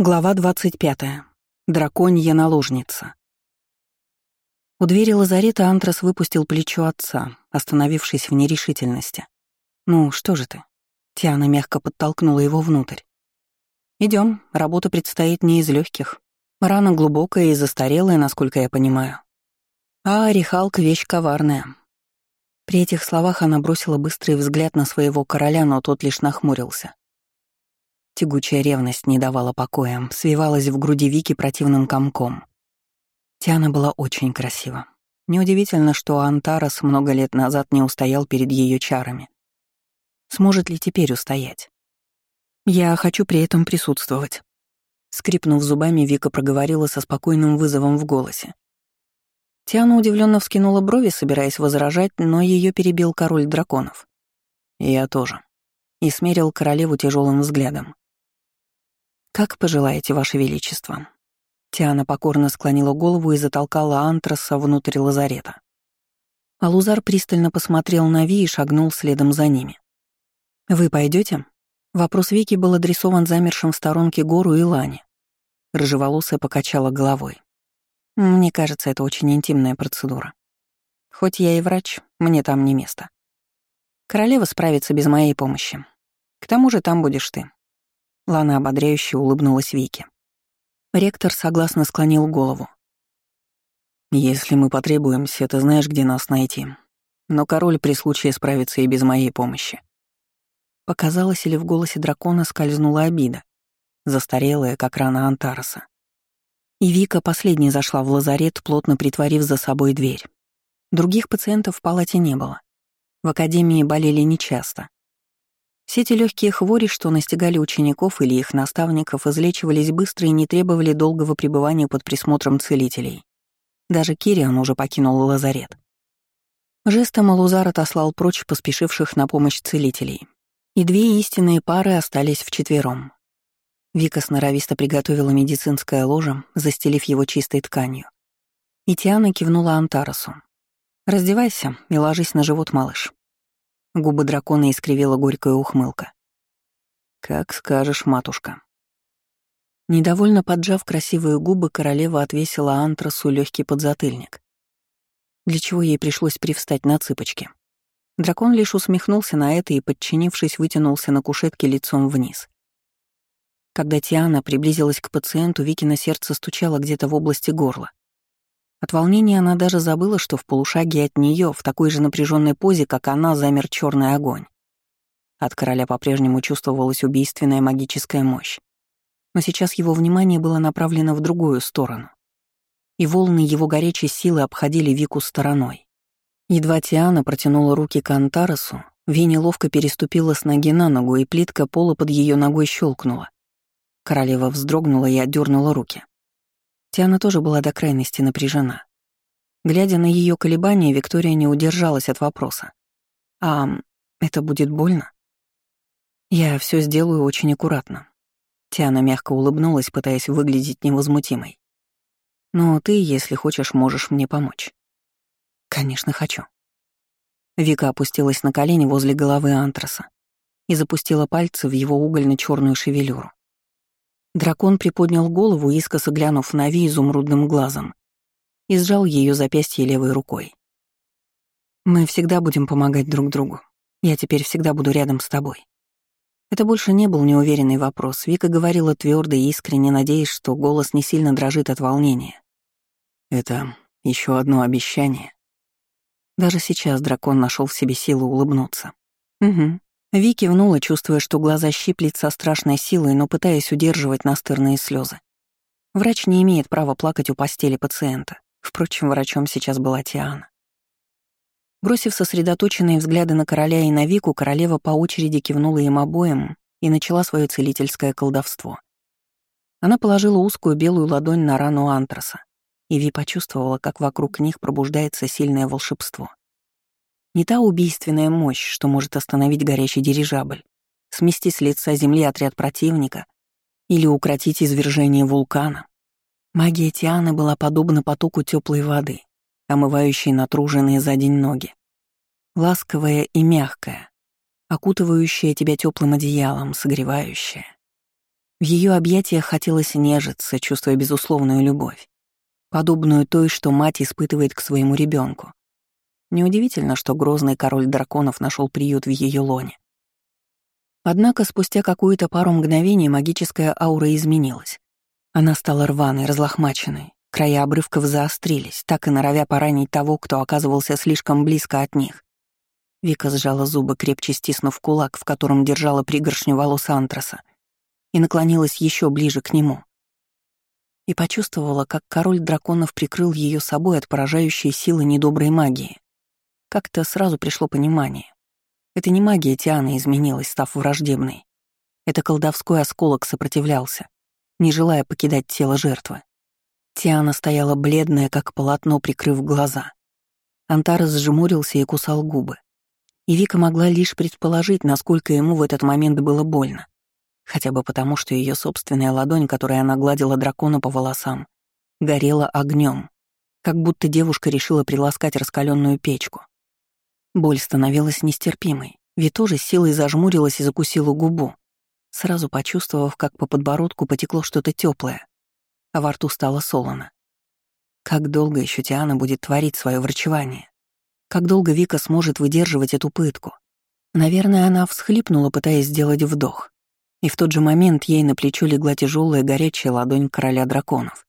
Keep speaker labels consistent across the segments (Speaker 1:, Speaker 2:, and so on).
Speaker 1: Глава 25. Драконья наложница. У двери лазарета Антрас выпустил плечо отца, остановившись в нерешительности. «Ну, что же ты?» Тиана мягко подтолкнула его внутрь. Идем, работа предстоит не из легких. Рана глубокая и застарелая, насколько я понимаю. А Орехалка — вещь коварная». При этих словах она бросила быстрый взгляд на своего короля, но тот лишь нахмурился. Тягучая ревность не давала покоя, свивалась в груди Вики противным комком. Тиана была очень красива. Неудивительно, что Антарас много лет назад не устоял перед ее чарами. Сможет ли теперь устоять? Я хочу при этом присутствовать. Скрипнув зубами, Вика проговорила со спокойным вызовом в голосе. Тиана удивленно вскинула брови, собираясь возражать, но ее перебил король драконов. Я тоже. И смерил королеву тяжелым взглядом. «Как пожелаете, Ваше Величество». Тиана покорно склонила голову и затолкала антраса внутрь лазарета. Алузар пристально посмотрел на Ви и шагнул следом за ними. «Вы пойдете? Вопрос Вики был адресован замершим в сторонке Гору и Лане. Рыжеволосая покачала головой. «Мне кажется, это очень интимная процедура. Хоть я и врач, мне там не место. Королева справится без моей помощи. К тому же там будешь ты. Лана ободряюще улыбнулась Вике. Ректор согласно склонил голову. «Если мы потребуемся, ты знаешь, где нас найти. Но король при случае справится и без моей помощи». Показалось ли в голосе дракона скользнула обида, застарелая, как рана Антараса. И Вика последней зашла в лазарет, плотно притворив за собой дверь. Других пациентов в палате не было. В академии болели нечасто, все эти легкие хвори, что настигали учеников или их наставников, излечивались быстро и не требовали долгого пребывания под присмотром целителей. Даже Кириан уже покинул лазарет. Жестом Алузар отослал прочь поспешивших на помощь целителей. И две истинные пары остались вчетвером. Вика сноровисто приготовила медицинское ложе, застелив его чистой тканью. И Тиана кивнула Антарасу. «Раздевайся и ложись на живот, малыш». Губы дракона искривила горькая ухмылка. «Как скажешь, матушка». Недовольно поджав красивые губы, королева отвесила антрасу легкий подзатыльник, для чего ей пришлось привстать на цыпочки. Дракон лишь усмехнулся на это и, подчинившись, вытянулся на кушетке лицом вниз. Когда Тиана приблизилась к пациенту, Викина сердце стучало где-то в области горла. От волнения она даже забыла, что в полушаге от нее, в такой же напряженной позе, как она, замер черный огонь. От короля по-прежнему чувствовалась убийственная магическая мощь. Но сейчас его внимание было направлено в другую сторону. И волны его горячей силы обходили Вику стороной. Едва Тиана протянула руки к Антарасу, Винни ловко переступила с ноги на ногу, и плитка пола под ее ногой щелкнула. Королева вздрогнула и отдернула руки. Тиана тоже была до крайности напряжена. Глядя на ее колебания, Виктория не удержалась от вопроса. «А это будет больно?» «Я все сделаю очень аккуратно». Тиана мягко улыбнулась, пытаясь выглядеть невозмутимой. «Но ты, если хочешь, можешь мне помочь». «Конечно, хочу». Вика опустилась на колени возле головы антраса и запустила пальцы в его угольно черную шевелюру. Дракон приподнял голову, искоса глянув на Ви изумрудным глазом, и сжал ее запястье левой рукой. «Мы всегда будем помогать друг другу. Я теперь всегда буду рядом с тобой». Это больше не был неуверенный вопрос. Вика говорила твердо и искренне, надеясь, что голос не сильно дрожит от волнения. «Это еще одно обещание». Даже сейчас дракон нашел в себе силу улыбнуться. «Угу. Ви кивнула, чувствуя, что глаза щиплет со страшной силой, но пытаясь удерживать настырные слезы. Врач не имеет права плакать у постели пациента. Впрочем, врачом сейчас была Тиана. Бросив сосредоточенные взгляды на короля и на Вику, королева по очереди кивнула им обоим и начала свое целительское колдовство. Она положила узкую белую ладонь на рану антраса, и Ви почувствовала, как вокруг них пробуждается сильное волшебство. Не та убийственная мощь, что может остановить горящий дирижабль, смести с лица земли отряд противника или укротить извержение вулкана. Магия Тианы была подобна потоку теплой воды, омывающей натруженные за день ноги. Ласковая и мягкая, окутывающая тебя теплым одеялом, согревающая. В ее объятиях хотелось нежиться, чувствуя безусловную любовь, подобную той, что мать испытывает к своему ребенку. Неудивительно, что грозный король драконов нашел приют в ее лоне. Однако спустя какую-то пару мгновений магическая аура изменилась. Она стала рваной, разлохмаченной, края обрывков заострились, так и норовя поранить того, кто оказывался слишком близко от них. Вика сжала зубы, крепче стиснув кулак, в котором держала пригоршню волос Антраса, и наклонилась еще ближе к нему. И почувствовала, как король драконов прикрыл ее собой от поражающей силы недоброй магии. Как-то сразу пришло понимание. Это не магия Тианы изменилась, став враждебной. Это колдовской осколок сопротивлялся, не желая покидать тело жертвы. Тиана стояла бледная, как полотно, прикрыв глаза. Антарес сжмурился и кусал губы. И Вика могла лишь предположить, насколько ему в этот момент было больно. Хотя бы потому, что ее собственная ладонь, которой она гладила дракона по волосам, горела огнем, как будто девушка решила приласкать раскаленную печку. Боль становилась нестерпимой. Ви тоже силой зажмурилась и закусила губу, сразу почувствовав, как по подбородку потекло что-то теплое, а во рту стало солоно. Как долго еще Тиана будет творить свое врачевание? Как долго Вика сможет выдерживать эту пытку? Наверное, она всхлипнула, пытаясь сделать вдох. И в тот же момент ей на плечо легла тяжелая горячая ладонь короля драконов.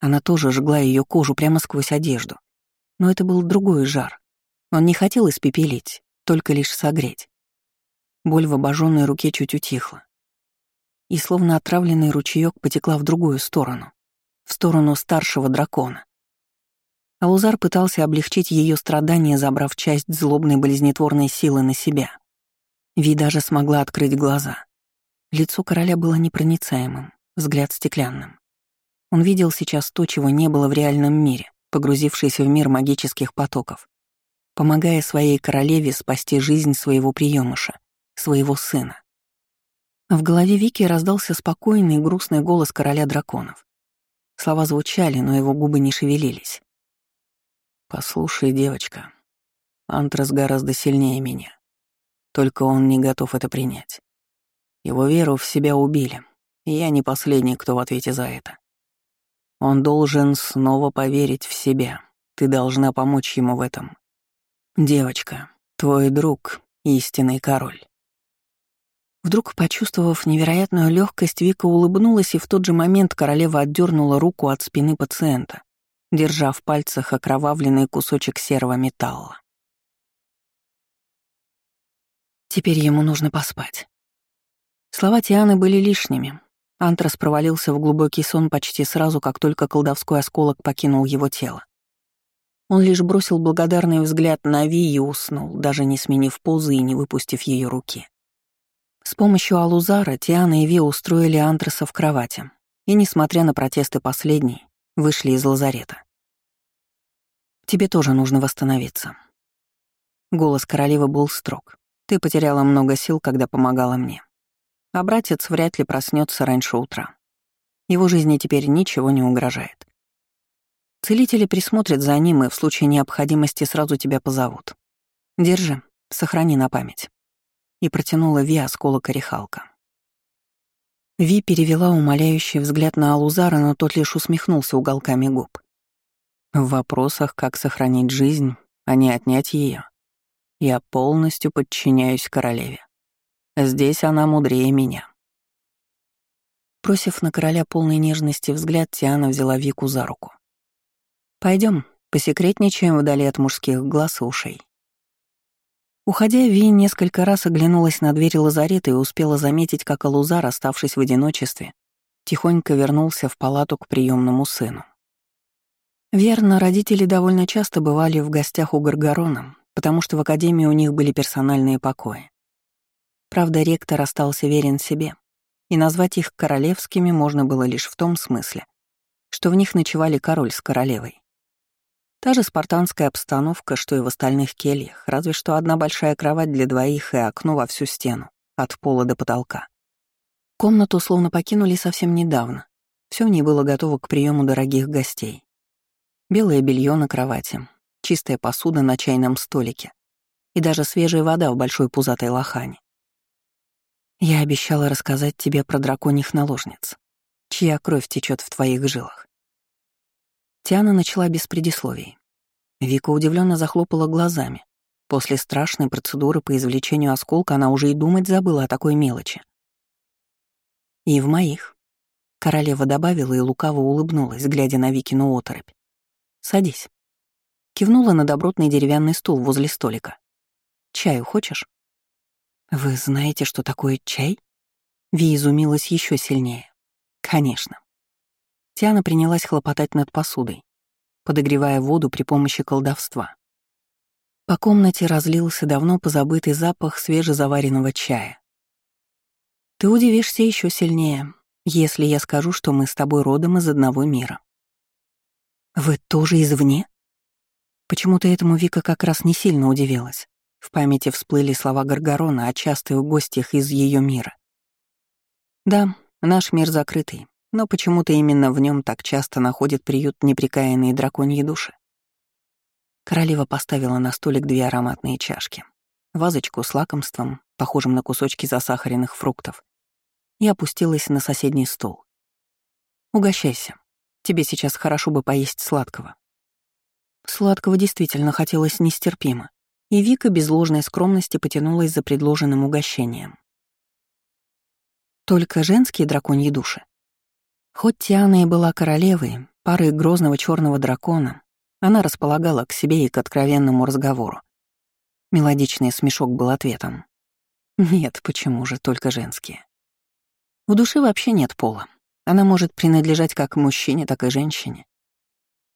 Speaker 1: Она тоже жгла ее кожу прямо сквозь одежду. Но это был другой жар. Он не хотел испепелить, только лишь согреть. Боль в обожженной руке чуть утихла. И словно отравленный ручеек потекла в другую сторону, в сторону старшего дракона. Алузар пытался облегчить ее страдания, забрав часть злобной болезнетворной силы на себя. Ви даже смогла открыть глаза. Лицо короля было непроницаемым, взгляд стеклянным. Он видел сейчас то, чего не было в реальном мире, погрузившийся в мир магических потоков помогая своей королеве спасти жизнь своего приемыша, своего сына. В голове Вики раздался спокойный и грустный голос короля драконов. Слова звучали, но его губы не шевелились. «Послушай, девочка, Антрас гораздо сильнее меня. Только он не готов это принять. Его веру в себя убили, и я не последний, кто в ответе за это. Он должен снова поверить в себя. Ты должна помочь ему в этом. «Девочка, твой друг — истинный король». Вдруг, почувствовав невероятную легкость, Вика улыбнулась, и в тот же момент королева отдернула руку от спины пациента, держа в пальцах окровавленный кусочек серого металла. Теперь ему нужно поспать. Слова Тианы были лишними. Антрас провалился в глубокий сон почти сразу, как только колдовской осколок покинул его тело. Он лишь бросил благодарный взгляд на Ви и уснул, даже не сменив позы и не выпустив ее руки. С помощью Алузара Тиана и Ви устроили Антраса в кровати, и, несмотря на протесты последней, вышли из лазарета. «Тебе тоже нужно восстановиться». Голос королевы был строг. «Ты потеряла много сил, когда помогала мне. А братец вряд ли проснется раньше утра. Его жизни теперь ничего не угрожает. Целители присмотрят за ним и в случае необходимости сразу тебя позовут. Держи, сохрани на память. И протянула Ви осколок орехалка. Ви перевела умоляющий взгляд на Алузара, но тот лишь усмехнулся уголками губ. В вопросах, как сохранить жизнь, а не отнять ее, я полностью подчиняюсь королеве. Здесь она мудрее меня. Бросив на короля полной нежности взгляд, Тиана взяла Вику за руку. Пойдем, посекретничаем вдали от мужских глаз и ушей. Уходя, Ви несколько раз оглянулась на дверь лазарета и успела заметить, как Алузар, оставшись в одиночестве, тихонько вернулся в палату к приемному сыну. Верно, родители довольно часто бывали в гостях у Гаргарона, потому что в академии у них были персональные покои. Правда, ректор остался верен себе, и назвать их королевскими можно было лишь в том смысле, что в них ночевали король с королевой. Та же спартанская обстановка, что и в остальных кельях, разве что одна большая кровать для двоих и окно во всю стену, от пола до потолка. Комнату словно покинули совсем недавно. Все в ней было готово к приему дорогих гостей. Белое белье на кровати, чистая посуда на чайном столике и даже свежая вода в большой пузатой лохане. Я обещала рассказать тебе про драконьих наложниц, чья кровь течет в твоих жилах. Тиана начала без предисловий. Вика удивленно захлопала глазами. После страшной процедуры по извлечению осколка она уже и думать забыла о такой мелочи. И в моих. Королева добавила и лукаво улыбнулась, глядя на Викину оторопь. «Садись». Кивнула на добротный деревянный стул возле столика. «Чаю хочешь?» «Вы знаете, что такое чай?» Ви изумилась еще сильнее. «Конечно». Тиана принялась хлопотать над посудой, подогревая воду при помощи колдовства. По комнате разлился давно позабытый запах свежезаваренного чая. Ты удивишься еще сильнее, если я скажу, что мы с тобой родом из одного мира. Вы тоже извне? Почему-то этому Вика как раз не сильно удивилась. В памяти всплыли слова Гаргорона о частых гостях из ее мира. Да, наш мир закрытый, но почему-то именно в нем так часто находят приют неприкаянные драконьи души. Королева поставила на столик две ароматные чашки, вазочку с лакомством, похожим на кусочки засахаренных фруктов, и опустилась на соседний стол. «Угощайся. Тебе сейчас хорошо бы поесть сладкого». Сладкого действительно хотелось нестерпимо, и Вика без ложной скромности потянулась за предложенным угощением. Только женские драконьи души Хоть Тиана и была королевой, парой грозного черного дракона, она располагала к себе и к откровенному разговору. Мелодичный смешок был ответом. Нет, почему же только женские? У души вообще нет пола. Она может принадлежать как мужчине, так и женщине.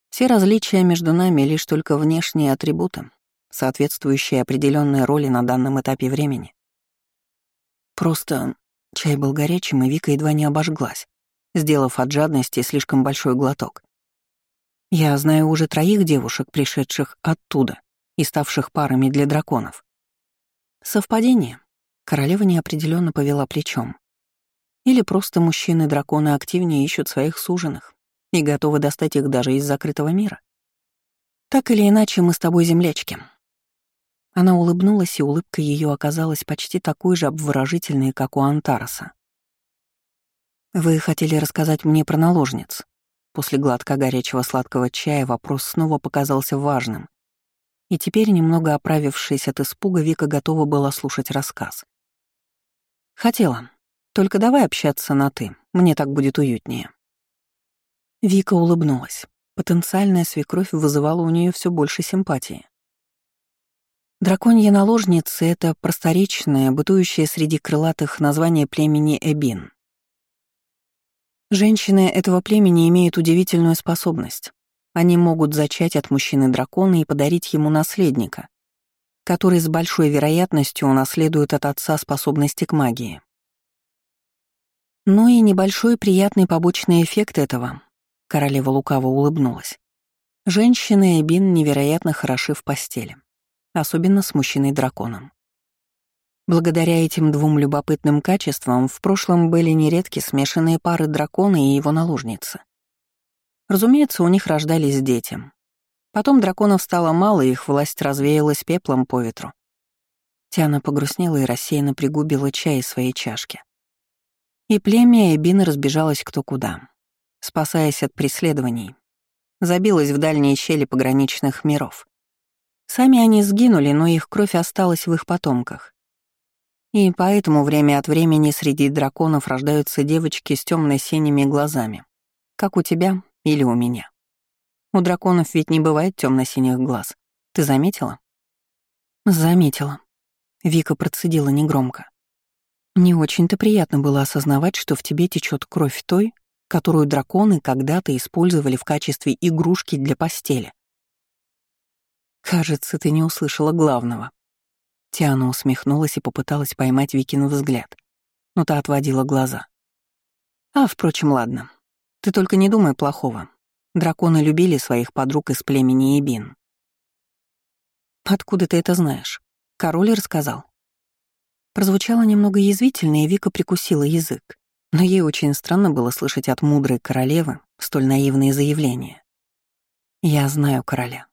Speaker 1: Все различия между нами лишь только внешние атрибуты, соответствующие определенной роли на данном этапе времени. Просто чай был горячим, и Вика едва не обожглась сделав от жадности слишком большой глоток. Я знаю уже троих девушек, пришедших оттуда и ставших парами для драконов. Совпадение. Королева неопределенно повела плечом. Или просто мужчины-драконы активнее ищут своих суженых и готовы достать их даже из закрытого мира. Так или иначе, мы с тобой землячки. Она улыбнулась, и улыбка ее оказалась почти такой же обворожительной, как у Антараса. «Вы хотели рассказать мне про наложниц?» После глотка горячего сладкого чая вопрос снова показался важным. И теперь, немного оправившись от испуга, Вика готова была слушать рассказ. «Хотела. Только давай общаться на «ты», мне так будет уютнее». Вика улыбнулась. Потенциальная свекровь вызывала у нее все больше симпатии. Драконья наложница — это просторечное, бытующее среди крылатых название племени Эбин. Женщины этого племени имеют удивительную способность. Они могут зачать от мужчины дракона и подарить ему наследника, который с большой вероятностью унаследует от отца способности к магии. Ну и небольшой приятный побочный эффект этого. Королева лукаво улыбнулась. Женщины Эбин невероятно хороши в постели, особенно с мужчиной-драконом. Благодаря этим двум любопытным качествам в прошлом были нередки смешанные пары дракона и его наложницы. Разумеется, у них рождались дети. Потом драконов стало мало, и их власть развеялась пеплом по ветру. Тиана погрустнела и рассеянно пригубила чай из своей чашки. И племя Эбины разбежалось кто куда, спасаясь от преследований. Забилось в дальние щели пограничных миров. Сами они сгинули, но их кровь осталась в их потомках. И поэтому время от времени среди драконов рождаются девочки с темно-синими глазами, как у тебя или у меня. У драконов ведь не бывает темно-синих глаз. Ты заметила? Заметила. Вика процедила негромко. Не очень-то приятно было осознавать, что в тебе течет кровь той, которую драконы когда-то использовали в качестве игрушки для постели. Кажется, ты не услышала главного. Тиана усмехнулась и попыталась поймать Викину взгляд, но та отводила глаза. «А, впрочем, ладно. Ты только не думай плохого. Драконы любили своих подруг из племени Ибин». «Откуда ты это знаешь? Король рассказал?» Прозвучало немного язвительно, и Вика прикусила язык. Но ей очень странно было слышать от мудрой королевы столь наивные заявления. «Я знаю короля.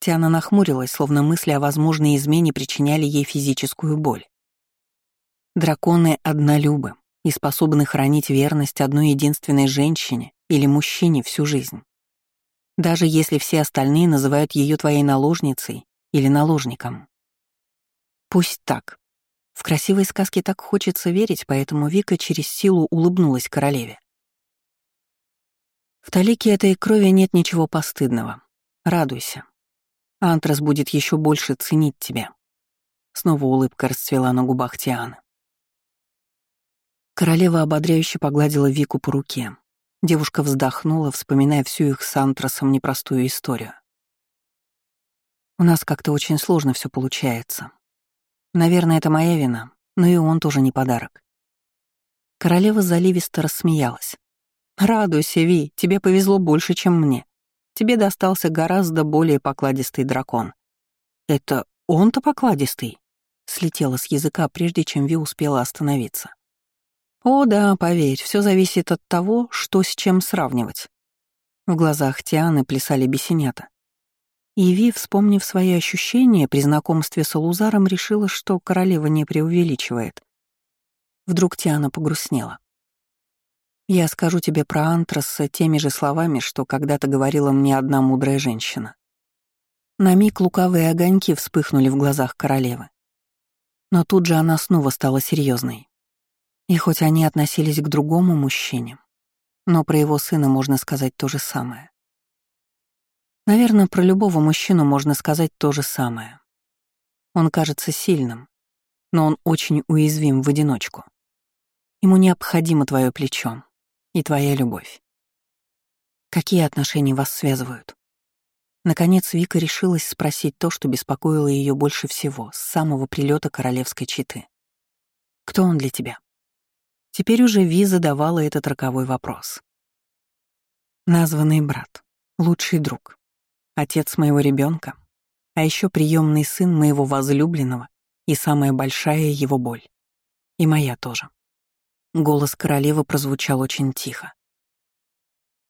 Speaker 1: Тиана нахмурилась, словно мысли о возможной измене причиняли ей физическую боль. Драконы однолюбы и способны хранить верность одной единственной женщине или мужчине всю жизнь. Даже если все остальные называют ее твоей наложницей или наложником. Пусть так. В красивой сказке так хочется верить, поэтому Вика через силу улыбнулась королеве. В талике этой крови нет ничего постыдного. Радуйся. Антрас будет еще больше ценить тебя. Снова улыбка расцвела на губах Тианы. Королева ободряюще погладила Вику по руке. Девушка вздохнула, вспоминая всю их с Антрасом непростую историю. «У нас как-то очень сложно все получается. Наверное, это моя вина, но и он тоже не подарок». Королева заливисто рассмеялась. «Радуйся, Ви, тебе повезло больше, чем мне. Тебе достался гораздо более покладистый дракон». «Это он-то покладистый?» Слетела с языка, прежде чем Ви успела остановиться. «О да, поверь, все зависит от того, что с чем сравнивать». В глазах Тианы плясали бесенята. И Ви, вспомнив свои ощущения при знакомстве с Алузаром, решила, что королева не преувеличивает. Вдруг Тиана погрустнела. Я скажу тебе про Антраса теми же словами, что когда-то говорила мне одна мудрая женщина. На миг лукавые огоньки вспыхнули в глазах королевы. Но тут же она снова стала серьезной. И хоть они относились к другому мужчине, но про его сына можно сказать то же самое. Наверное, про любого мужчину можно сказать то же самое. Он кажется сильным, но он очень уязвим в одиночку. Ему необходимо твое плечо, и твоя любовь. Какие отношения вас связывают? Наконец Вика решилась спросить то, что беспокоило ее больше всего с самого прилета королевской читы. Кто он для тебя? Теперь уже Ви задавала этот роковой вопрос. Названный брат, лучший друг, отец моего ребенка, а еще приемный сын моего возлюбленного и самая большая его боль. И моя тоже. Голос королевы прозвучал очень тихо.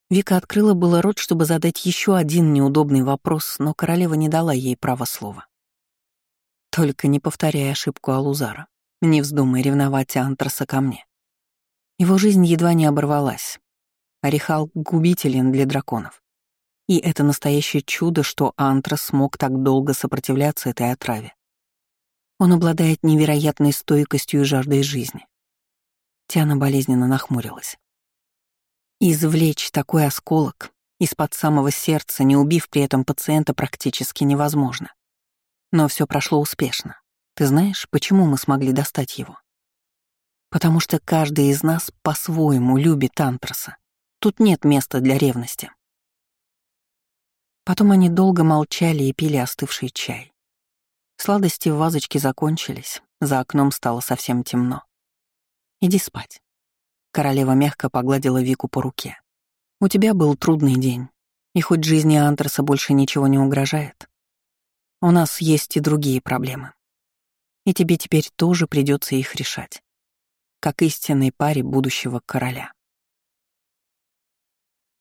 Speaker 1: Вика открыла было рот, чтобы задать еще один неудобный вопрос, но королева не дала ей права слова. Только не повторяй ошибку Алузара. Не вздумай ревновать Антраса ко мне. Его жизнь едва не оборвалась. Орехал губителен для драконов. И это настоящее чудо, что Антрас смог так долго сопротивляться этой отраве. Он обладает невероятной стойкостью и жаждой жизни. Тиана болезненно нахмурилась. Извлечь такой осколок из-под самого сердца, не убив при этом пациента, практически невозможно. Но все прошло успешно. Ты знаешь, почему мы смогли достать его? Потому что каждый из нас по-своему любит Антраса. Тут нет места для ревности. Потом они долго молчали и пили остывший чай. Сладости в вазочке закончились, за окном стало совсем темно. Иди спать». Королева мягко погладила Вику по руке. «У тебя был трудный день, и хоть жизни Антерса больше ничего не угрожает, у нас есть и другие проблемы. И тебе теперь тоже придется их решать, как истинной паре будущего короля».